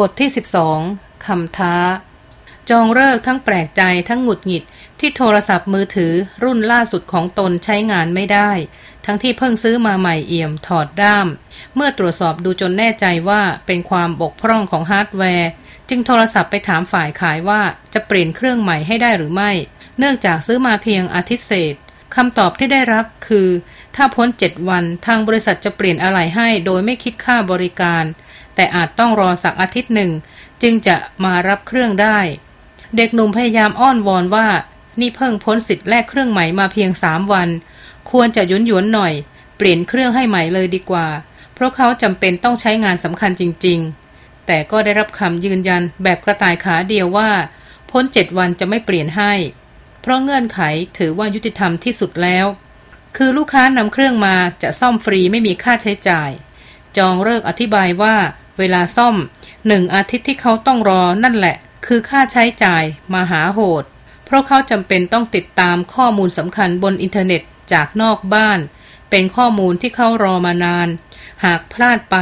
บทที่ 12 คำท้า จองฤกษ์ทั้งแปลกใจทั้งหงุดหงิดที่โทรศัพท์มือถือรุ่นล่าสุดของตนใช้งานไม่ได้ ทั้งที่เพิ่งซื้อมาใหม่เอี่ยมถอดด้าม เมื่อตรวจสอบดูจนแน่ใจว่าเป็นความบกพร่องของฮาร์ดแวร์ จึงโทรศัพท์ไปถามฝ่ายขายว่าจะเปลี่ยนเครื่องใหม่ให้ได้หรือไม่ เนื่องจากซื้อมาเพียงอาทิตย์เศษคำตอบที่ได้รับคือ ถ้าพ้นเจ็ดวันทางบริษัทจะเปลี่ยนอะไหล่ให้โดยไม่คิดค่าบริการ แต่อาจต้องรอสักอาทิตย์หนึ่ง จึงจะมารับเครื่องได้ เด็กหนุ่มพยายามอ้อนวอนว่า นี่เพิ่งพ้นสิทธิ์แลกเครื่องใหม่มาเพียงสามวัน ควรจะยุนยวนหน่อย เปลี่ยนเครื่องให้ใหม่เลยดีกว่า เพราะเขาจำเป็นต้องใช้งานสำคัญจริง ๆ แต่ก็ได้รับคำยืนยันแบบกระต่ายขาเดียวว่า พ้นเจ็ดวันจะไม่เปลี่ยนให้ เพราะเงื่อนไขถือว่ายุติธรรมที่สุดแล้วคือลูกค้านำเครื่องมาจะซ่อมฟรีไม่มีค่าใช้จ่าย จองฤกษ์อธิบายว่า เวลาซ่อมหนึ่งอาทิตย์ที่เขาต้องรอนั่นแหละ คือค่าใช้จ่ายมหาโหด เพราะเขาจำเป็นต้องติดตามข้อมูลสำคัญบนอินเทอร์เน็ตจากนอกบ้าน เป็นข้อมูลที่เขารอมานาน หากพลาดไป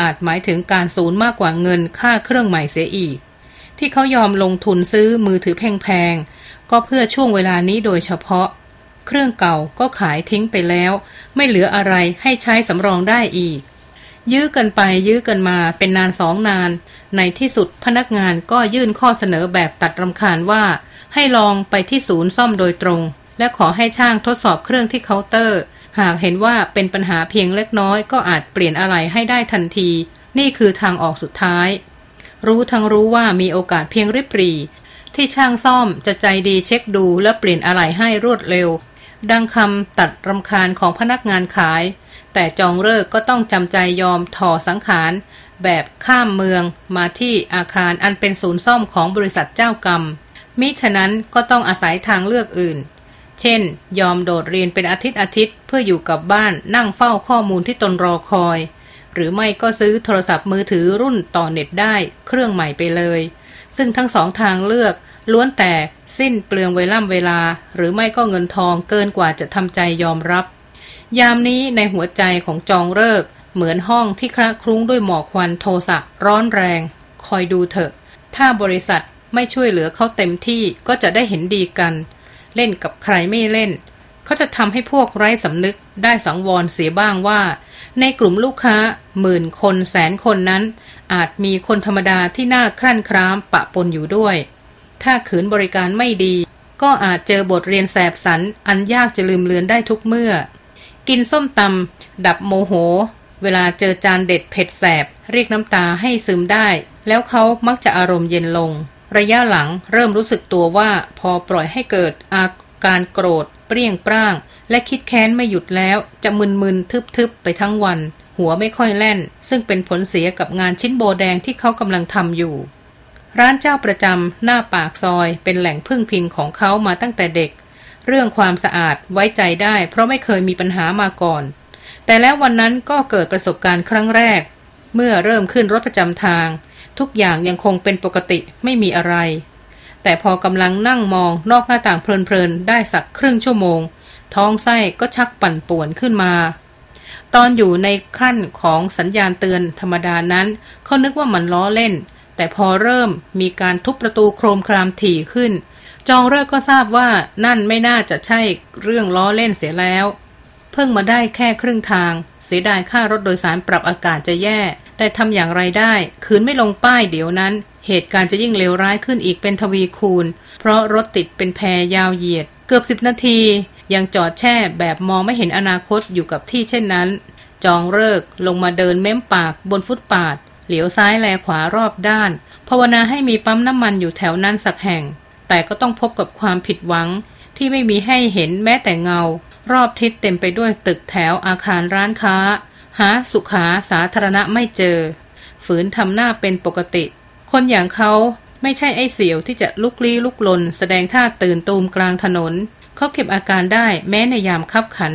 อาจหมายถึงการสูญมากกว่าเงินค่าเครื่องใหม่เสียอีก ที่เขายอมลงทุนซื้อมือถือแพงๆก็เพื่อช่วงเวลานี้โดยเฉพาะ เครื่องเก่าก็ขายทิ้งไปแล้ว ไม่เหลืออะไรให้ใช้สำรองได้อีก ยื้อกันไปยื้อกันมาเป็นนานสองนาน ในที่สุดพนักงานก็ยื่นข้อเสนอแบบตัดรำคาญว่า ให้ลองไปที่ศูนย์ซ่อมโดยตรง และขอให้ช่างทดสอบเครื่องที่เคาน์เตอร์ หากเห็นว่าเป็นปัญหาเพียงเล็กน้อย ก็อาจเปลี่ยนอะไรให้ได้ทันที นี่คือทางออกสุดท้าย รู้ทั้งรู้ว่ามีโอกาสเพียงริบปรีที่ช่างซ่อมจะใจดีเช็คดูและเปลี่ยนอะไหล่ให้รวดเร็ว ดังคำตัดรำคาญของพนักงานขาย แต่จองเลิกก็ต้องจำใจยอมถอสังขารแบบข้ามเมืองมาที่อาคารอันเป็นศูนย์ซ่อมของบริษัทเจ้ากรรม มิฉะนั้นก็ต้องอาศัยทางเลือกอื่น เช่น ยอมโดดเรียนเป็นอาทิตย์อาทิตย์เพื่ออยู่กับบ้านนั่งเฝ้าข้อมูลที่ตนรอคอย หรือไม่ก็ซื้อโทรศัพท์มือถือรุ่นต่อเน็ตได้เครื่องใหม่ไปเลย ซึ่งทั้งสองทางเลือกล้วนแต่สิ้นเปลืองเวล่ำเวลา หรือไม่ก็เงินทองเกินกว่าจะทำใจยอมรับ ยามนี้ในหัวใจของจองเลิก เหมือนห้องที่คระคลุ้งด้วยหมอกควันโทสะร้อนแรง คอยดูเถอะ ถ้าบริษัทไม่ช่วยเหลือเขาเต็มที่ก็จะได้เห็นดีกัน เล่นกับใครไม่เล่น เขาจะทำให้พวกไร้สำนึกได้สังวรเสียบ้างว่า ในกลุ่มลูกค้า หมื่นคนแสนคนนั้น อาจมีคนธรรมดาที่น่าครั่นครามปะปนอยู่ด้วย ถ้าขืนบริการไม่ดี ก็อาจเจอบทเรียนแสบสันอันยากจะลืมเลือนได้ทุกเมื่อ กินส้มตำดับโมโห เวลาเจอจานเด็ดเผ็ดแสบ เรียกน้ำตาให้ซึมได้ แล้วเขามักจะอารมณ์เย็นลง ระยะหลังเริ่มรู้สึกตัวว่าพอปล่อยให้เกิดอาการโกรธ เปรี้ยงปร้าง และคิดแค้นไม่หยุดแล้ว จะมึนๆทึบๆไปทั้งวัน หัวไม่ค่อยแล่น ซึ่งเป็นผลเสียกับงานชิ้นโบแดงที่เขากำลังทำอยู่ร้านเจ้าประจำหน้าปากซอยเป็นแหล่งพึ่งพิงของเขามาตั้งแต่เด็ก เรื่องความสะอาดไว้ใจได้ เพราะไม่เคยมีปัญหามาก่อน แต่แล้ววันนั้นก็เกิดประสบการณ์ครั้งแรก เมื่อเริ่มขึ้นรถประจำทาง ทุกอย่างยังคงเป็นปกติไม่มีอะไร แต่พอกำลังนั่งมองนอกหน้าต่างเพลินๆได้สักครึ่งชั่วโมง ท้องไส้ก็ชักปั่นป่วนขึ้นมา ตอนอยู่ในขั้นของสัญญาณเตือนธรรมดานั้นเขานึกว่ามันล้อเล่น แต่พอเริ่มมีการทุบประตูโครมครามถี่ขึ้น จองเลิกก็ทราบว่านั่นไม่น่าจะใช่เรื่องล้อเล่นเสียแล้ว เพิ่งมาได้แค่ครึ่งทาง เสียดายค่ารถโดยสารปรับอากาศจะแย่ แต่ทำอย่างไรได้คืนไม่ลงป้ายเดี๋ยวนั้น เหตุการณ์จะยิ่งเลวร้ายขึ้นอีกเป็นทวีคูณ เพราะรถติดเป็นแพรยาวเหยียด เกือบสิบนาที ยังจอดแช่แบบมองไม่เห็นอนาคตอยู่กับที่เช่นนั้น จองเลิกลงมาเดินเม้มปากบนฟุตปาดเหลียวซ้ายแลขวารอบด้านภาวนาให้มีปั๊มน้ำมันอยู่แถวนั้นสักแห่ง แต่ก็ต้องพบกับความผิดหวัง ที่ไม่มีให้เห็นแม้แต่เงา รอบทิศเต็มไปด้วยตึกแถวอาคารร้านค้า หาสุขาสาธารณะไม่เจอ ฝืนทำหน้าเป็นปกติ คนอย่างเขาไม่ใช่ไอ้เสียวที่จะลุกลี้ลุกลน แสดงท่าตื่นตูมกลางถนน เขาเก็บอาการได้แม้ในยามคับขัน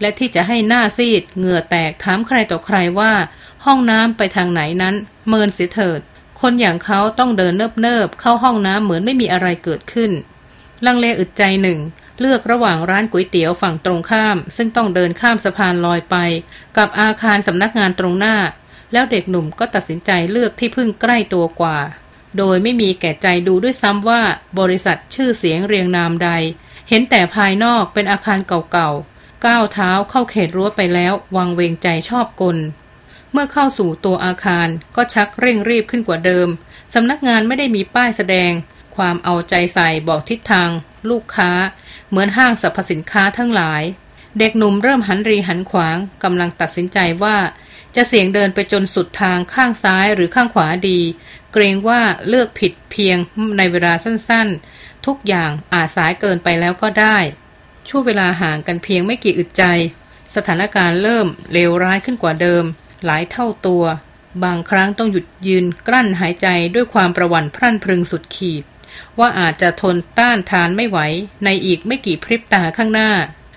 และที่จะให้หน้าซีด เหงื่อแตกถามใครต่อใครว่า ห้องน้ำไปทางไหนนั้น เมินเสียเถิด คนอย่างเขาต้องเดินเนิบๆเข้าห้องน้ำเหมือนไม่มีอะไรเกิดขึ้น ลังเลอึดใจหนึ่ง เลือกระหว่างร้านก๋วยเตี๋ยวฝั่งตรงข้าม ซึ่งต้องเดินข้ามสะพานลอยไป กับอาคารสำนักงานตรงหน้า แล้วเด็กหนุ่มก็ตัดสินใจเลือกที่พึ่งใกล้ตัวกว่า โดยไม่มีแก่ใจดูด้วยซ้ำว่าบริษัทชื่อเสียงเรียงนามใด เห็นแต่ภายนอกเป็นอาคารเก่าๆก้าวเท้าเข้าเขตรั้วไปแล้ว วังเวงใจชอบกล เมื่อเข้าสู่ตัวอาคารก็ชักเร่งรีบขึ้นกว่าเดิม สำนักงานไม่ได้มีป้ายแสดง ความเอาใจใส่บอกทิศทาง ลูกค้า เหมือนห้างสรรพสินค้าทั้งหลาย เด็กหนุ่มเริ่มหันรีหันขวางกำลังตัดสินใจว่า จะเสี่ยงเดินไปจนสุดทางข้างซ้ายหรือข้างขวาดี เกรงว่าเลือกผิดเพียงในเวลาสั้นๆ ทุกอย่างอาจสายเกินไปแล้วก็ได้ ช่วงเวลาห่างกันเพียงไม่กี่อึดใจ สถานการณ์เริ่มเลวร้ายขึ้นกว่าเดิม หลายเท่าตัว บางครั้งต้องหยุดยืนกลั้นหายใจด้วยความประวัติพรั่นพรึงสุดขีด ว่าอาจจะทนต้านทานไม่ไหว ในอีกไม่กี่พริบตาข้างหน้า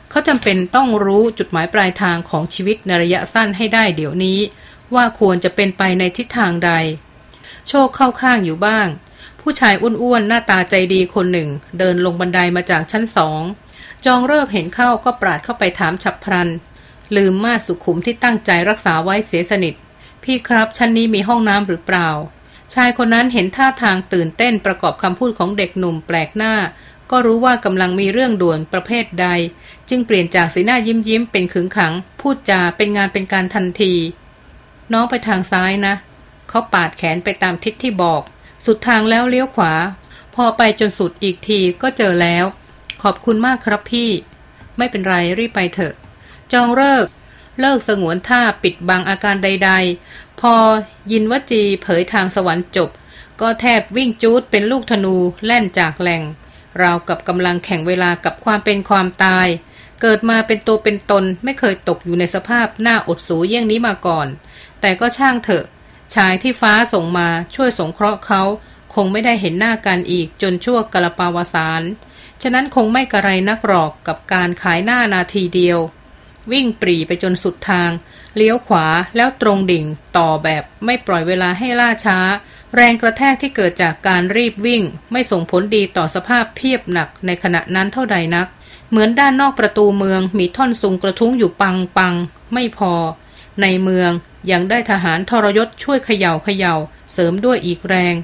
เขาจำเป็นต้องรู้จุดหมายปลายทางของชีวิตในระยะสั้นให้ได้เดี๋ยวนี้ ว่าควรจะเป็นไปในทิศทางใด โชคเข้าข้างอยู่บ้าง ผู้ชายอ้วนๆหน้าตาใจดีคนหนึ่ง เดินลงบันไดามาจากชั้นสองจองเลิกเห็นเข้าก็ปราดเข้าไปถามฉับพลัน ลืมมาสุขุมที่ตั้งใจรักษาไว้เสียสนิท พี่ครับชั้นนี้มีห้องน้ำหรือเปล่า ชายคนนั้นเห็นท่าทางตื่นเต้นประกอบคำพูดของเด็กหนุ่มแปลกหน้า ก็รู้ว่ากำลังมีเรื่องด่วนประเภทใด จึงเปลี่ยนจากสีหน้ายิ้มยิ้มเป็นขึงขัง พูดจาเป็นงานเป็นการทันที น้องไปทางซ้ายนะ เขาปาดแขนไปตามทิศที่บอก สุดทางแล้วเลี้ยวขวา พอไปจนสุดอีกทีก็เจอแล้ว ขอบคุณมากครับพี่ ไม่เป็นไรรีบไปเถอะ จองเลิก เลิกสงวนท่าปิดบังอาการใด ๆ พอยินวจีเผยทางสวรรค์จบ ก็แทบวิ่งจูดเป็นลูกธนูแล่นจากแหล่ง ราวกับกำลังแข่งเวลากับความเป็นความตาย เกิดมาเป็นตัวเป็นตนไม่เคยตกอยู่ในสภาพหน้าอดสูเยี่ยงนี้มาก่อน แต่ก็ช่างเถอะ ชายที่ฟ้าส่งมาช่วยสงเคราะห์เขาคงไม่ได้เห็นหน้ากันอีกจนชั่วกระปาวสาร ฉะนั้นคงไม่กระไรนักหรอกกับการขายหน้านาทีเดียว วิ่งปรีไปจนสุดทาง เลี้ยวขวาแล้วตรงดิ่งต่อแบบไม่ปล่อยเวลาให้ล่าช้า แรงกระแทกที่เกิดจากการรีบวิ่ง ไม่ส่งผลดีต่อสภาพเพียบหนักในขณะนั้นเท่าใดนัก เหมือนด้านนอกประตูเมืองมีท่อนสูงกระทุ้งอยู่ปังปังไม่พอ ในเมืองยังได้ทหารทรยศช่วยเขย่าเขย่าเสริมด้วยอีกแรง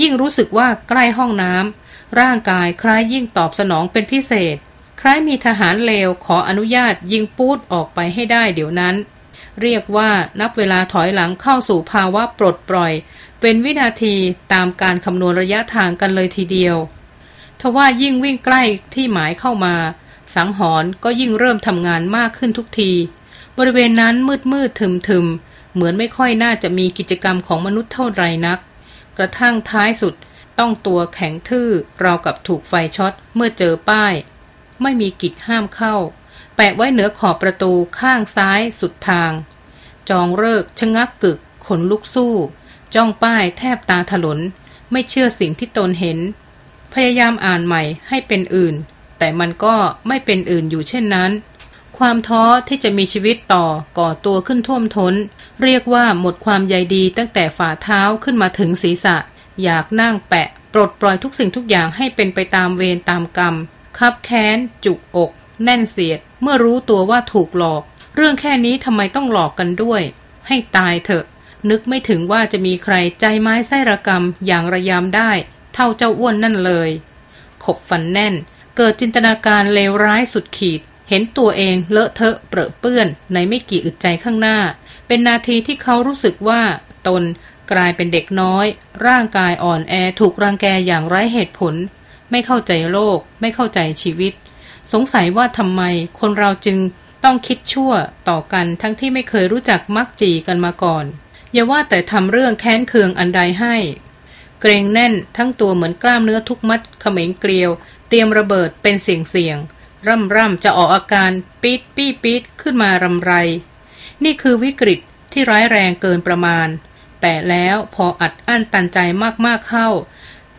ยิ่งรู้สึกว่าใกล้ห้องน้ำร่างกายคล้ายยิ่งตอบสนองเป็นพิเศษ คล้ายมีทหารเลวขออนุญาตยิงปูดออกไปให้ได้เดี๋ยวนั้น เรียกว่านับเวลาถอยหลังเข้าสู่ภาวะปลดปล่อย เป็นวินาทีตามการคำนวณระยะทางกันเลยทีเดียวทว่ายิ่งวิ่งใกล้ที่หมายเข้ามา สังหรณ์ก็ยิ่งเริ่มทำงานมากขึ้นทุกที บริเวณนั้นมืดมืดทึมทึมเหมือนไม่ค่อยน่าจะมีกิจกรรมของมนุษย์เท่าไรนัก กระทั่งท้ายสุดต้องตัวแข็งทื่อราวกับถูกไฟช็อตเมื่อเจอป้าย ไม่มีกิจห้ามเข้า แปะไว้เหนือขอบประตูข้างซ้ายสุดทาง จองเลิกชะงักกึก ขนลุกสู้ จ้องป้ายแทบตาถลน ไม่เชื่อสิ่งที่ตนเห็น พยายามอ่านใหม่ให้เป็นอื่น แต่มันก็ไม่เป็นอื่นอยู่เช่นนั้น ความท้อที่จะมีชีวิตต่อก่อตัวขึ้นท่วมทน้น เรียกว่าหมดความใยดีตั้งแต่ฝ่าเท้าขึ้นมาถึงศีรษะ อยากนั่งแปะ ปลดปล่อยทุกสิ่งทุกอย่างให้เป็นไปตามเวรตามกรรม คับแค้น จุกอก แน่นเสียด เมื่อรู้ตัวว่าถูกหลอก เรื่องแค่นี้ทำไมต้องหลอกกันด้วย ให้ตายเถอะ นึกไม่ถึงว่าจะมีใครใจไม้ไส้ระกรรมอย่างระยำได้ เท่าเจ้าอ้วนนั่นเลย ขบฟันแน่น เกิดจินตนาการเลวร้ายสุดขีด เห็นตัวเองเลอะเทอะเปรอะเปื้อน ในไม่กี่อึดใจข้างหน้า เป็นนาทีที่เขารู้สึกว่า ตนกลายเป็นเด็กน้อย ร่างกายอ่อนแอถูกรังแกอย่างไร้เหตุผล ไม่เข้าใจโลก ไม่เข้าใจชีวิต สงสัยว่าทำไมคนเราจึงต้องคิดชั่วต่อกันทั้งที่ไม่เคยรู้จักมักจีกันมาก่อน อย่าว่าแต่ทำเรื่องแค้นเคืองอันใดให้ เกรงแน่นทั้งตัวเหมือนกล้ามเนื้อทุกมัดเขม็งเกลียว เตรียมระเบิดเป็นเสียงเสียงร่ำร่ำจะออกอาการปี๊ดปี้ปี๊ดขึ้นมารำไร นี่คือวิกฤตที่ร้ายแรงเกินประมาณ แต่แล้วพออัดอั้นตันใจมากๆเข้า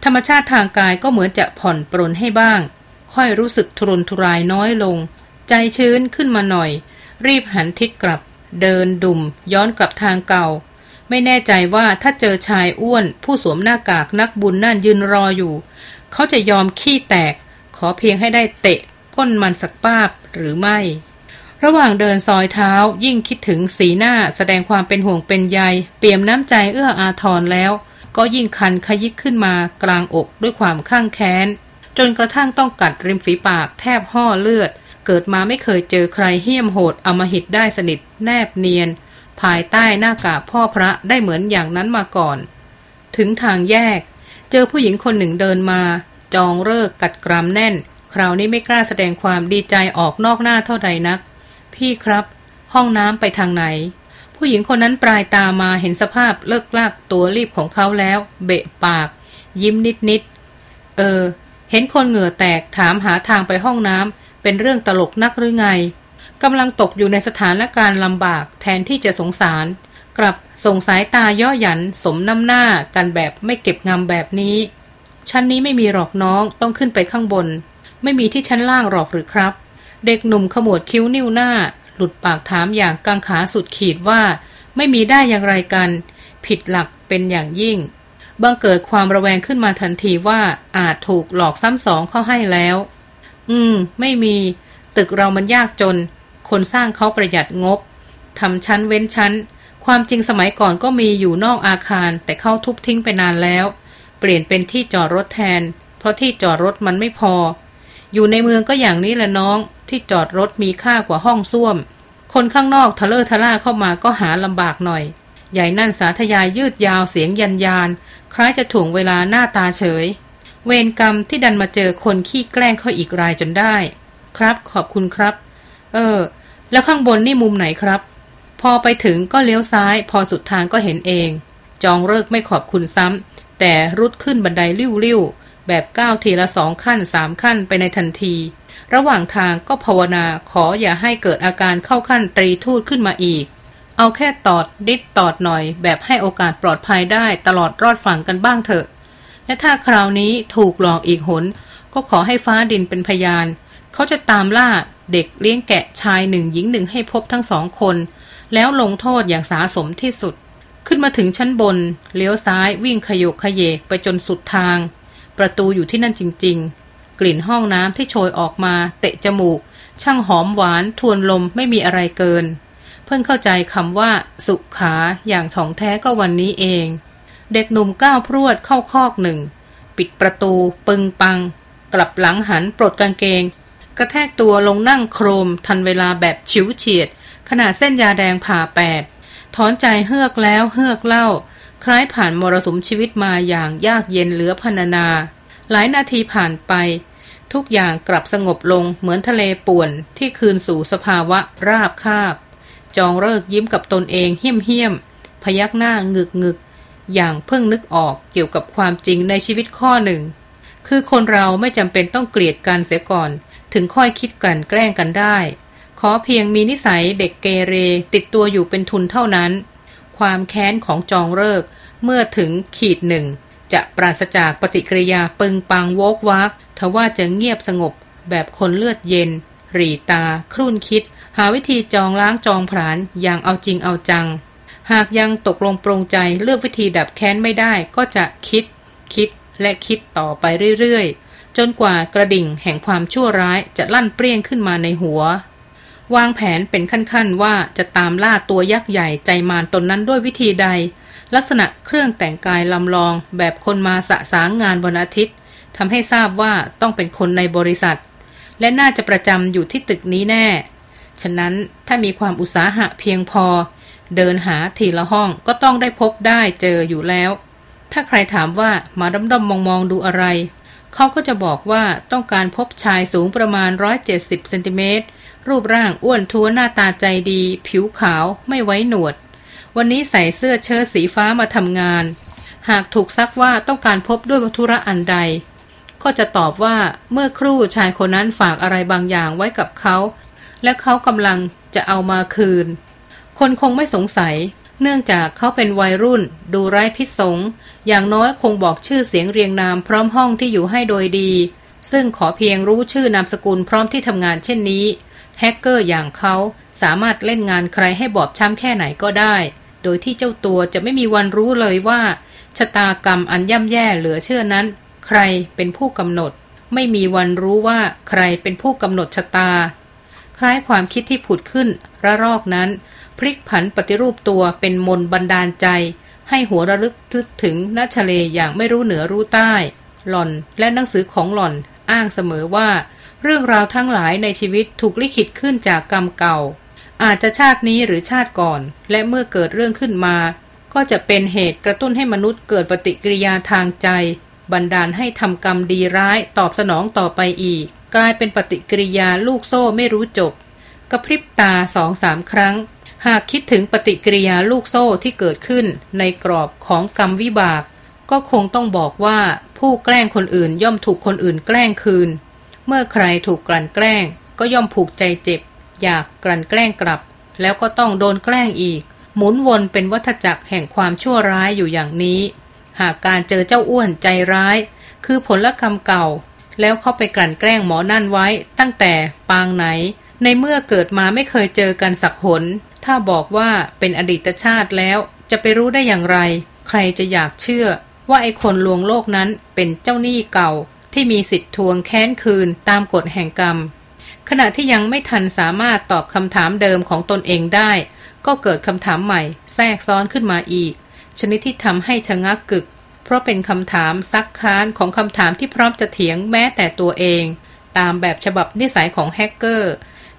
ธรรมชาติทางกายก็เหมือนจะผ่อนปรนให้บ้าง ค่อยรู้สึกทุรนทุรายน้อยลง ใจชื้นขึ้นมาหน่อย รีบหันทิศกลับ เดินดุ่ม ย้อนกลับทางเก่า ไม่แน่ใจว่าถ้าเจอชายอ้วน ผู้สวมหน้ากากนักบุญนั่นยืนรออยู่ เขาจะยอมขี้แตก ขอเพียงให้ได้เตะ ก้นมันสักป้าบหรือไม่ ระหว่างเดินซอยเท้ายิ่งคิดถึงสีหน้าแสดงความเป็นห่วงเป็นใย เปี่ยมน้ำใจเอื้ออาทรแล้ว ก็ยิ่งคันขยิกขึ้นมากลางอกด้วยความข้างแค้น จนกระทั่งต้องกัดริมฝีปากแทบห่อเลือด เกิดมาไม่เคยเจอใครเหี้ยมโหดอมหิตได้สนิทแนบเนียน ภายใต้หน้ากากพ่อพระได้เหมือนอย่างนั้นมาก่อน ถึงทางแยก เจอผู้หญิงคนหนึ่งเดินมา จองเลิกกัดกรามแน่น คราวนี้ไม่กล้าแสดงความดีใจออกนอกหน้าเท่าใดนัก พี่ครับ ห้องน้ำไปทางไหน ผู้หญิงคนนั้นปลายตามาเห็นสภาพเลิกลากตัวรีบของเขาแล้ว เบะปาก ยิ้มนิดนิดเออ เห็นคนเหงื่อแตกถามหาทางไปห้องน้ำเป็นเรื่องตลกนักหรือไงกำลังตกอยู่ในสถานการณ์ลำบากแทนที่จะสงสาร กลับส่งสายตาย่อหยันสมน้ำหน้ากันแบบไม่เก็บงำแบบนี้ ชั้นนี้ไม่มีหรอกน้องต้องขึ้นไปข้างบน ไม่มีที่ชั้นล่างหรอกหรือครับ เด็กหนุ่มขมวดคิ้วนิ้วหน้า หลุดปากถามอย่างกังขาสุดขีดว่า ไม่มีได้อย่างไรกัน ผิดหลักเป็นอย่างยิ่ง บังเกิดความระแวงขึ้นมาทันทีว่าอาจถูกหลอกซ้ำสองเข้าให้แล้ว อืม ไม่มี ตึกเรามันยากจน คนสร้างเขาประหยัดงบทำชั้นเว้นชั้น ความจริงสมัยก่อนก็มีอยู่นอกอาคาร แต่เข้าทุบทิ้งไปนานแล้ว เปลี่ยนเป็นที่จอดรถแทน เพราะที่จอดรถมันไม่พอ อยู่ในเมืองก็อย่างนี้แหละน้อง ที่จอดรถมีค่ากว่าห้องส้วม คนข้างนอกทะเลอทะล่าเข้ามาก็หาลำบากหน่อย ใหญ่นั่นสาธยายยืดยาวเสียงยันยาน คล้ายจะถ่วงเวลาหน้าตาเฉย เวรกรรมที่ดันมาเจอคนขี้แกล้งเขาอีกรายจนได้ ครับขอบคุณครับ เออ แล้วข้างบนนี่มุมไหนครับ พอไปถึงก็เลี้ยวซ้าย พอสุดทางก็เห็นเอง จองเลิกไม่ขอบคุณซ้ำแต่รุดขึ้นบันไดริ้วๆแบบก้าวทีละสองขั้นสามขั้นไปในทันที ระหว่างทางก็ภาวนาขออย่าให้เกิดอาการเข้าขั้นตรีทูตขึ้นมาอีก เอาแค่ตอดดิดตอดหน่อย แบบให้โอกาสปลอดภัยได้ตลอดรอดฝั่งกันบ้างเถอะ และถ้าคราวนี้ถูกหลอกอีกหน ก็ขอให้ฟ้าดินเป็นพยาน เขาจะตามล่าเด็กเลี้ยงแกะชายหนึ่งหญิงหนึ่งให้พบทั้งสองคน แล้วลงโทษอย่างสาสมที่สุด ขึ้นมาถึงชั้นบน เลี้ยวซ้ายวิ่งขยกขยเยกไปจนสุดทาง ประตูอยู่ที่นั่นจริง กลิ่นห้องน้ำที่โชยออกมา เตะจมูก ช่างหอมหวานทวนลมไม่มีอะไรเกิน เพิ่งเข้าใจคำว่า สุขาอย่างถ่องแท้ก็วันนี้เอง เด็กหนุ่มก้าวพรวดเข้าคอกหนึ่ง ปิดประตู ปึงปัง กลับหลังหันปลดกางเกง กระแทกตัวลงนั่งโครม ทันเวลาแบบชิวเฉียด ขนาดเส้นยาแดงผ่าแปดถอนใจเฮือกแล้วเฮือกเล่า คล้ายผ่านมรสุมชีวิตมาอย่างยากเย็นเหลือพรรณนา หลายนาทีผ่านไป ทุกอย่างกลับสงบลงเหมือนทะเลป่วนที่คืนสู่สภาวะราบคาบ จองเลิกยิ้มกับตนเองเหี้ยมเหี้ยมพยักหน้างึกงึกอย่างเพิ่งนึกออกเกี่ยวกับความจริงในชีวิตข้อหนึ่ง คือคนเราไม่จำเป็นต้องเกลียดกันเสียก่อน ถึงค่อยคิดกันแกล้งกันได้ ขอเพียงมีนิสัยเด็กเกเรติดตัวอยู่เป็นทุนเท่านั้น ความแค้นของจองเลิกเมื่อถึงขีดหนึ่ง จะปราศจากปฏิกิริยาปึงปังโวกวักทว่าจะเงียบสงบแบบคนเลือดเย็น รีตา ครุ่นคิด หาวิธีจองล้างจองผานอย่างเอาจริงเอาจัง หากยังตกลงปรงใจเลือกวิธีดับแค้นไม่ได้ก็จะคิด คิดและคิดต่อไปเรื่อยๆ จนกว่ากระดิ่งแห่งความชั่วร้ายจะลั่นเปรี้ยงขึ้นมาในหัว วางแผนเป็นขั้นๆว่าจะตามล่าตัวยักษ์ใหญ่ใจมารตนนั้นด้วยวิธีใด ลักษณะเครื่องแต่งกายลำลองแบบคนมาสะสางงานวันอาทิตย์ทำให้ทราบว่าต้องเป็นคนในบริษัท และน่าจะประจำอยู่ที่ตึกนี้แน่ ฉะนั้นถ้ามีความอุตสาหะเพียงพอ เดินหาทีละห้องก็ต้องได้พบได้เจออยู่แล้ว ถ้าใครถามว่ามาด้อมๆมองๆดูอะไร เขาก็จะบอกว่าต้องการพบชายสูงประมาณ 170เซนติเมตรรูปร่างอ้วนท้วนหน้าตาใจดี ผิวขาวไม่ไว้หนวด วันนี้ใส่เสื้อเชิ้ตสีฟ้ามาทำงาน หากถูกซักว่าต้องการพบด้วยวัตถุระอันใด ก็จะตอบว่าเมื่อครู่ชายคนนั้นฝากอะไรบางอย่างไว้กับเขา และเขากำลังจะเอามาคืน คนคงไม่สงสัย เนื่องจากเขาเป็นวัยรุ่น ดูไร้พิษสง อย่างน้อยคงบอกชื่อเสียงเรียงนามพร้อมห้องที่อยู่ให้โดยดี ซึ่งขอเพียงรู้ชื่อนามสกุลพร้อมที่ทำงานเช่นนี้แฮกเกอร์อย่างเขาสามารถเล่นงานใครให้บอบช้ำแค่ไหนก็ได้ โดยที่เจ้าตัวจะไม่มีวันรู้เลยว่า ชะตากรรมอันย่ำแย่เหลือเชื่อนั้น ใครเป็นผู้กำหนด ไม่มีวันรู้ว่าใครเป็นผู้กำหนดชะตา คล้ายความคิดที่ผุดขึ้นระรอกนั้น พลิกผันปฏิรูปตัวเป็นมนบันดาลใจ ให้หัวระลึกทึกถึงนัชเลอย่างไม่รู้เหนือรู้ใต้ หล่อนและหนังสือของหล่อนอ้างเสมอว่า เรื่องราวทั้งหลายในชีวิตถูกลิขิตขึ้นจากกรรมเก่า อาจจะชาตินี้หรือชาติก่อน และเมื่อเกิดเรื่องขึ้นมา ก็จะเป็นเหตุกระตุ้นให้มนุษย์เกิดปฏิกิริยาทางใจ บันดาลให้ทำกรรมดีร้ายตอบสนองต่อไปอีก กลายเป็นปฏิกิริยาลูกโซ่ไม่รู้จบ กระพริบตาสองสามครั้ง หากคิดถึงปฏิกิริยาลูกโซ่ที่เกิดขึ้น ในกรอบของกรรมวิบาก ก็คงต้องบอกว่าผู้แกล้งคนอื่นย่อมถูกคนอื่นแกล้งคืน เมื่อใครถูกกลั่นแกล้ง ก็ย่อมผูกใจเจ็บ อยากกลั่นแกล้งกลับ แล้วก็ต้องโดนแกล้งอีก หมุนวนเป็นวัฏจักรแห่งความชั่วร้ายอยู่อย่างนี้ หากการเจอเจ้าอ้วนใจร้าย คือผลกรรมเก่า แล้วเขาไปกลั่นแกล้งหมอนั่นไว้ ตั้งแต่ปางไหน ในเมื่อเกิดมาไม่เคยเจอกันสักหน ถ้าบอกว่าเป็นอดีตชาติแล้ว จะไปรู้ได้อย่างไร ใครจะอยากเชื่อ ว่าไอ้คนลวงโลกนั้นเป็นเจ้าหนี้เก่าที่มีสิทธิ์ทวงแค้นคืนตามกฎแห่งกรรม ขณะที่ยังไม่ทันสามารถตอบคำถามเดิมของตนเองได้ ก็เกิดคำถามใหม่แทรกซ้อนขึ้นมาอีก ชนิดที่ทำให้ชะงักกึก เพราะเป็นคำถามซักค้านของคำถามที่พร้อมจะเถียงแม้แต่ตัวเอง ตามแบบฉบับนิสัยของแฮกเกอร์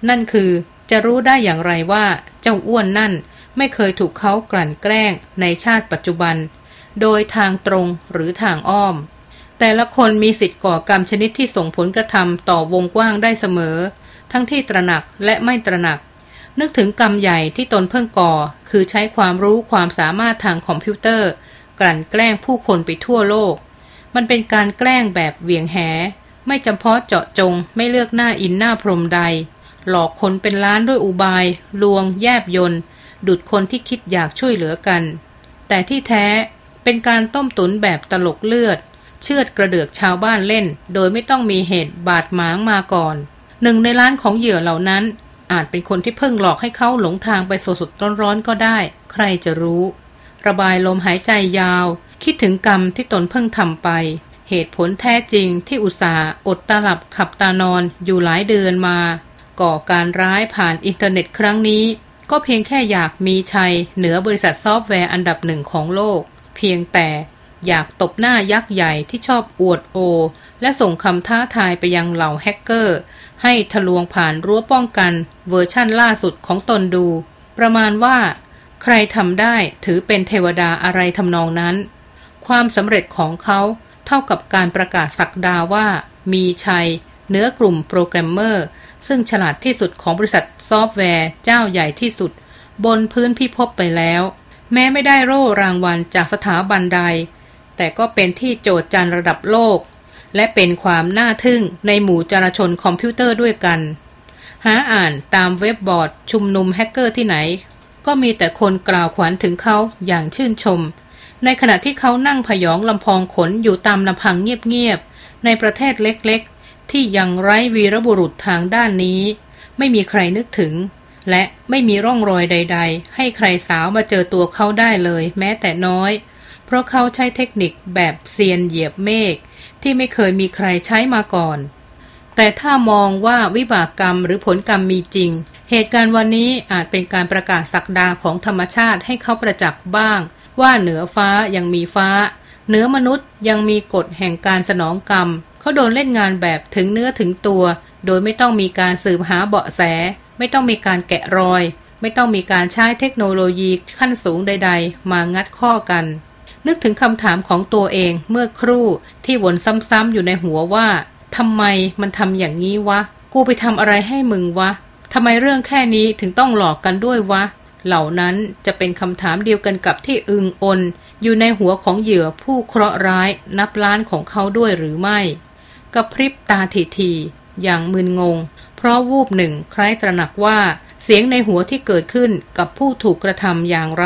นั่นคือจะรู้ได้อย่างไรว่าเจ้าอ้วนนั่นไม่เคยถูกเขากลั่นแกล้งในชาติปัจจุบัน โดยทางตรงหรือทางอ้อม แต่ละคนมีสิทธิ์ก่อกรรมชนิดที่ส่งผลกระทำต่อวงกว้างได้เสมอ ทั้งที่ตระหนักและไม่ตระหนัก นึกถึงกรรมใหญ่ที่ตนเพิ่งก่อ คือใช้ความรู้ความสามารถทางคอมพิวเตอร์ กลั่นแกล้งผู้คนไปทั่วโลก มันเป็นการแกล้งแบบเวียงแห ไม่จำเพาะเจาะจง ไม่เลือกหน้าอินหน้าพรมใด หลอกคนเป็นล้านด้วยอุบาย ลวง แยบยนดุดคนที่คิดอยากช่วยเหลือกัน แต่ที่แท้เป็นการต้มตุนแบบตลกเลือด เชือดกระเดือกชาวบ้านเล่น โดยไม่ต้องมีเหตุบาดหมางมาก่อน หนึ่งในล้านของเหยื่อเหล่านั้น อาจเป็นคนที่เพิ่งหลอกให้เขาหลงทางไปสดๆร้อนๆก็ได้ ใครจะรู้ ระบายลมหายใจยาว คิดถึงกรรมที่ตนเพิ่งทำไป เหตุผลแท้จริงที่อุตส่าห์อดตาหลับขับตานอนอยู่หลายเดือนมา ก่อการร้ายผ่านอินเทอร์เน็ตครั้งนี้ ก็เพียงแค่อยากมีชัยเหนือบริษัทซอฟต์แวร์อันดับหนึ่งของโลก เพียงแต่ อยากตบหน้ายักษ์ใหญ่ที่ชอบอวดโอ่ และส่งคำท้าทายไปยังเหล่าแฮกเกอร์ ให้ทะลวงผ่านรั้วป้องกันเวอร์ชั่นล่าสุดของตนดู ประมาณว่า ใครทำได้ถือเป็นเทวดาอะไรทำนองนั้น ความสำเร็จของเขาเท่ากับการประกาศศักดาว่า มีชัยเหนือกลุ่มโปรแกรมเมอร์ ซึ่งฉลาดที่สุดของบริษัทซอฟต์แวร์เจ้าใหญ่ที่สุด บนพื้นพิภพไปแล้ว แม้ไม่ได้โล่รางวัลจากสถาบันใด แต่ก็เป็นที่โจทย์จันระดับโลก และเป็นความน่าทึ่งในหมู่จารชนคอมพิวเตอร์ด้วยกัน หาอ่านตามเว็บบอร์ดชุมนุมแฮกเกอร์ที่ไหน ก็มีแต่คนกล่าวขวัญถึงเขาอย่างชื่นชม ในขณะที่เขานั่งพยองลำพองขนอยู่ตามลำพังเงียบๆ ในประเทศเล็กๆ ที่ยังไร้วีรบุรุษทางด้านนี้ ไม่มีใครนึกถึงและไม่มีร่องรอยใด ๆ ให้ใครสาวมาเจอตัวเขาได้เลย แม้แต่น้อย เพราะเขาใช้เทคนิคแบบเซียนเหยียบเมฆที่ไม่เคยมีใครใช้มาก่อน แต่ถ้ามองว่าวิบากกรรมหรือผลกรรมมีจริง เหตุการณ์วันนี้อาจเป็นการประกาศสักดาของธรรมชาติให้เขาประจักษ์บ้าง ว่าเหนือฟ้ายังมีฟ้า เหนือมนุษย์ยังมีกฎแห่งการสนองกรรม เขาโดนเล่นงานแบบถึงเนื้อถึงตัว โดยไม่ต้องมีการสืบหาเบาะแส ไม่ต้องมีการแกะรอย ไม่ต้องมีการใช้เทคโนโลยีขั้นสูงใด ๆ มางัดข้อกัน นึกถึงคำถามของตัวเองเมื่อครู่ที่วนซ้ำๆอยู่ในหัวว่าทำไมมันทำอย่างนี้วะ กูไปทำอะไรให้มึงวะทำไมเรื่องแค่นี้ถึงต้องหลอกกันด้วยวะ เหล่านั้นจะเป็นคำถามเดียวกันกับที่อึงอน อยู่ในหัวของเหยื่อผู้เคราะห์ร้ายนับล้านของเขาด้วยหรือไม่กับพริบตาทีๆอย่างมึนงง เพราะวูบหนึ่งคล้ายตระหนักว่าเสียงในหัวที่เกิดขึ้นกับผู้ถูกกระทำอย่างไร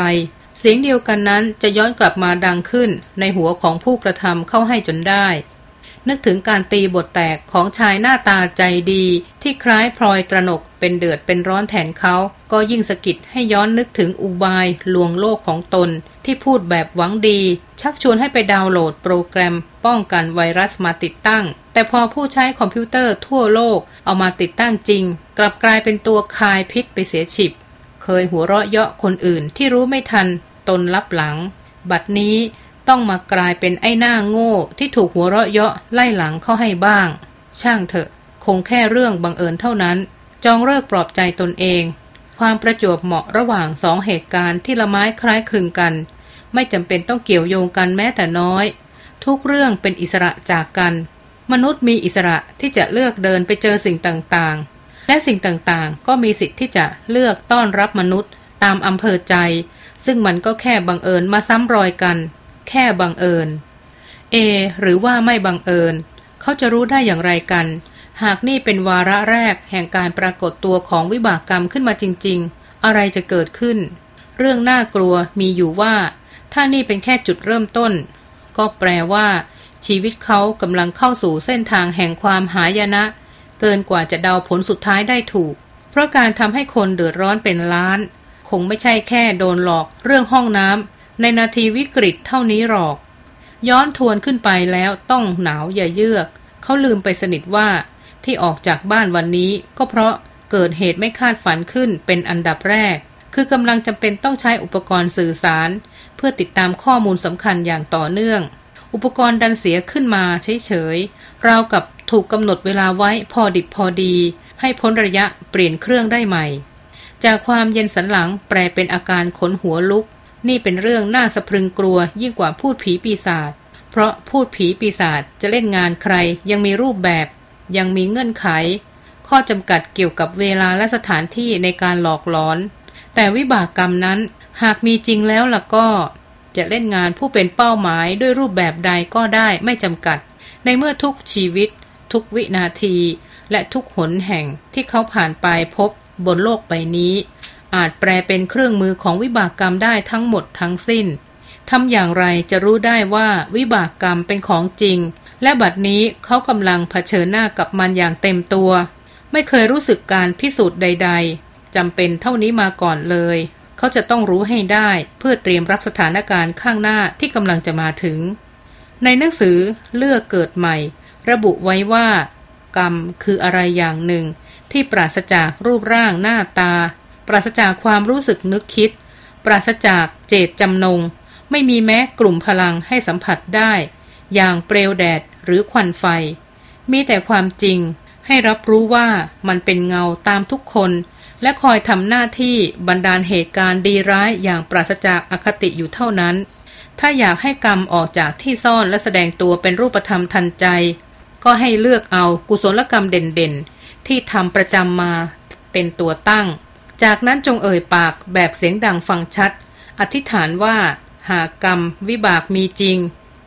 เสียงเดียวกันนั้นจะย้อนกลับมาดังขึ้นในหัวของผู้กระทำเข้าให้จนได้ นึกถึงการตีบทแตกของชายหน้าตาใจดีที่คล้ายพลอยตระหนกเป็นเดือดเป็นร้อนแทนเขาก็ยิ่งสะกิดให้ย้อนนึกถึงอุบายลวงโลกของตน ที่พูดแบบหวังดี ชักชวนให้ไปดาวน์โหลดโปรแกรม ป้องกันไวรัสมาติดตั้ง แต่พอผู้ใช้คอมพิวเตอร์ทั่วโลกเอามาติดตั้งจริง กลับกลายเป็นตัวคายพิษไปเสียฉิบ เคยหัวเราะเยาะคนอื่นที่รู้ไม่ทันตนรับหลัง บัดนี้ต้องมากลายเป็นไอ้หน้าโง่ที่ถูกหัวเราะเยาะไล่หลังเข้าให้บ้าง ช่างเถอะ คงแค่เรื่องบังเอิญเท่านั้น จองเลิกปลอบใจตนเอง ความประจวบเหมาะระหว่างสองเหตุการณ์ที่ละไม้คล้ายคลึงกัน ไม่จำเป็นต้องเกี่ยวโยงกันแม้แต่น้อย ทุกเรื่องเป็นอิสระจากกัน มนุษย์มีอิสระที่จะเลือกเดินไปเจอสิ่งต่างๆ และสิ่งต่างๆ ก็มีสิทธิ์ที่จะเลือกต้อนรับมนุษย์ ตามอำเภอใจ ซึ่งมันก็แค่บังเอิญมาซ้ำรอยกัน แค่บังเอิญ เอ หรือว่าไม่บังเอิญ เขาจะรู้ได้อย่างไรกัน หากนี่เป็นวาระแรก แห่งการปรากฏตัวของวิบากกรรมขึ้นมาจริง ๆ อะไรจะเกิดขึ้น เรื่องน่ากลัวมีอยู่ว่า ถ้านี่เป็นแค่จุดเริ่มต้น ก็แปลว่า ชีวิตเขากำลังเข้าสู่เส้นทางแห่งความหายนะ เกินกว่าจะเดาผลสุดท้ายได้ถูก เพราะการทำให้คนเดือดร้อนเป็นล้าน คงไม่ใช่แค่โดนหลอกเรื่องห้องน้ำในนาทีวิกฤตเท่านี้หรอก ย้อนทวนขึ้นไปแล้วต้องหนาวอย่าเยือก เขาลืมไปสนิทว่าที่ออกจากบ้านวันนี้ก็เพราะเกิดเหตุไม่คาดฝันขึ้นเป็นอันดับแรก คือกำลังจำเป็นต้องใช้อุปกรณ์สื่อสาร เพื่อติดตามข้อมูลสำคัญอย่างต่อเนื่อง อุปกรณ์ดันเสียขึ้นมาเฉยๆราวกับถูกกำหนดเวลาไว้พอดิบพอดี ให้พ้นระยะเปลี่ยนเครื่องได้ใหม่ จากความเย็นสันหลังแปลเป็นอาการขนหัวลุก นี่เป็นเรื่องน่าสะพรึงกลัวยิ่งกว่าพูดผีปีศาจเพราะพูดผีปีศาจจะเล่นงานใครยังมีรูปแบบ ยังมีเงื่อนไข ข้อจำกัดเกี่ยวกับเวลาและสถานที่ในการหลอกหลอน แต่วิบากกรรมนั้นหากมีจริงแล้วล่ะก็ จะเล่นงานผู้เป็นเป้าหมายด้วยรูปแบบใดก็ได้ไม่จำกัด ในเมื่อทุกชีวิต ทุกวินาที และทุกหนแห่งที่เขาผ่านไปพบบนโลกใบนี้ อาจแปลเป็นเครื่องมือของวิบากกรรมได้ทั้งหมดทั้งสิ้นทำอย่างไรจะรู้ได้ว่าวิบากกรรมเป็นของจริง และบัดนี้เขากำลังเผชิญหน้ากับมันอย่างเต็มตัว ไม่เคยรู้สึกการพิสูจน์ใด ๆจำเป็นเท่านี้มาก่อนเลย เขาจะต้องรู้ให้ได้เพื่อเตรียมรับสถานการณ์ข้างหน้าที่กำลังจะมาถึง ในหนังสือเลือกเกิดใหม่ ระบุไว้ว่า กรรมคืออะไรอย่างหนึ่ง ที่ปราศจากรูปร่างหน้าตา ปราศจากความรู้สึกนึกคิด ปราศจากเจตจำนง ไม่มีแม้กลุ่มพลังให้สัมผัสได้ อย่างเปลวแดดหรือควันไฟ มีแต่ความจริงให้รับรู้ว่ามันเป็นเงาตามทุกคน และคอยทำหน้าที่บรรดาลเหตุการณ์ดีร้ายอย่างปราศจากอคติอยู่เท่านั้น ถ้าอยากให้กรรมออกจากที่ซ่อนและแสดงตัวเป็นรูปธรรมทันใจ ก็ให้เลือกเอากุศลกรรมเด่นๆ ที่ทำประจำมาเป็นตัวตั้ง จากนั้นจงเอ่ยปากแบบเสียงดังฟังชัด อธิษฐานว่า หากกรรมวิบากมีจริง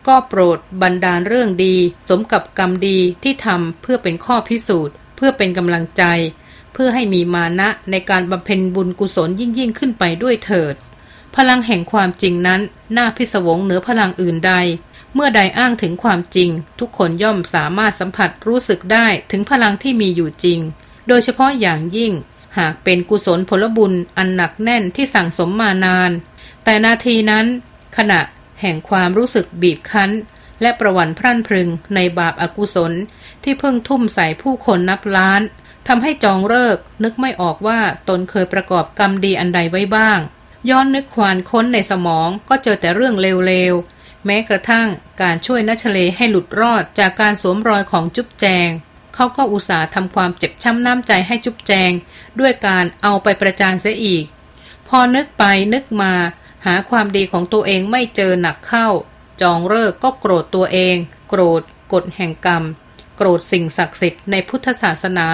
ก็โปรดบันดาลเรื่องดี สมกับกรรมดีที่ทำเพื่อเป็นข้อพิสูจน์ เพื่อเป็นกำลังใจ เพื่อให้มีมานะในการบำเพ็ญบุญกุศลยิ่งยิ่งขึ้นไปด้วยเถิด พลังแห่งความจริงนั้นน่าพิศวงเหนือพลังอื่นใด เมื่อใดอ้างถึงความจริง ทุกคนย่อมสามารถสัมผัสรู้สึกได้ถึงพลังที่มีอยู่จริง โดยเฉพาะอย่างยิ่ง หากเป็นกุศลผลบุญอันหนักแน่นที่สั่งสมมานาน แต่นาทีนั้น ขณะแห่งความรู้สึกบีบคั้น และประวันพรั่นพรึงในบาปอากุศล ที่เพิ่งทุ่มใส่ผู้คนนับล้านทำให้จองเลิกนึกไม่ออกว่าตนเคยประกอบกรรมดีอันใดไว้บ้าง ย้อนนึกควานค้นในสมองก็เจอแต่เรื่องเลวๆ แม้กระทั่งการช่วยนัชเลให้หลุดรอดจากการสวมรอยของจุ๊บแจง เขาก็อุตส่าห์ทำความเจ็บช้ำน้ำใจให้จุ๊บแจง ด้วยการเอาไปประจานเสียอีก พอนึกไปนึกมา หาความดีของตัวเองไม่เจอหนักเข้า จองเลิกก็โกรธตัวเอง โกรธกฎแห่งกรรม โกรธสิ่งศักดิ์สิทธิ์ในพุทธศาสนา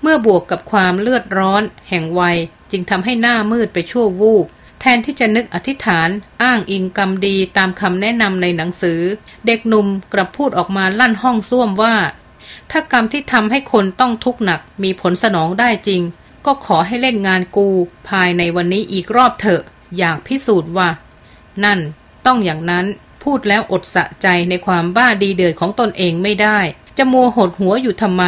เมื่อบวกกับความเลือดร้อน แห่งวัยจึงทำให้หน้ามืดไปชั่ววูบ แทนที่จะนึกอธิษฐานอ้างอิงกรรมดีตามคำแนะนำในหนังสือ เด็กหนุ่มกลับพูดออกมาลั่นห้องส้วมว่า ถ้ากรรมที่ทำให้คนต้องทุกข์หนักมีผลสนองได้จริง ก็ขอให้เล่นงานกู ภายในวันนี้อีกรอบเถอะ อยากพิสูจน์ว่า นั่น ต้องอย่างนั้นพูดแล้วอดสะใจในความบ้าดีเดือดของตนเองไม่ได้ จะมัวหดหัวอยู่ทำไม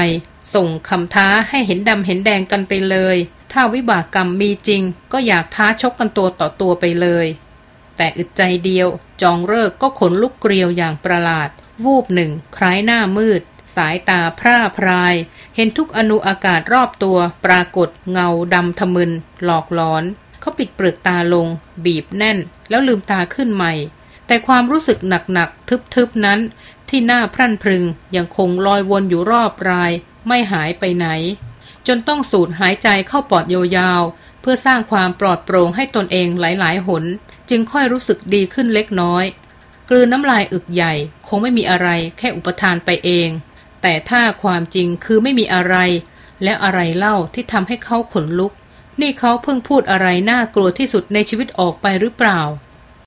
ส่งคำท้าให้เห็นดำเห็นแดงกันไปเลย ถ้าวิบากกรรมมีจริง ก็อยากท้าชกกันตัวต่อตัวไปเลย แต่อึดใจเดียว จองเลิกก็ขนลุกเกลียวอย่างประหลาด วูบหนึ่ง คล้ายหน้ามืด สายตาพร่าพราย เห็นทุกอนุอากาศรอบตัว ปรากฏเงาดำทะมึน หลอกหลอน เขาปิดเปลือกตาลง บีบแน่น แล้วลืมตาขึ้นใหม่ แต่ความรู้สึกหนักๆทึบๆนั้น ที่หน้าพรั่นพรึงยังคงลอยวนอยู่รอบราย ไม่หายไปไหน จนต้องสูดหายใจเข้าปอดยาวๆเพื่อสร้างความปลอดโปร่งให้ตนเองหลายๆ หน จึงค่อยรู้สึกดีขึ้นเล็กน้อย กลืนน้ำลายอึกใหญ่ คงไม่มีอะไรแค่อุปทานไปเอง แต่ถ้าความจริงคือไม่มีอะไร แล้วอะไรเล่าที่ทำให้เขาขนลุก นี่เขาเพิ่งพูดอะไรน่ากลัวที่สุดในชีวิตออกไปหรือเปล่า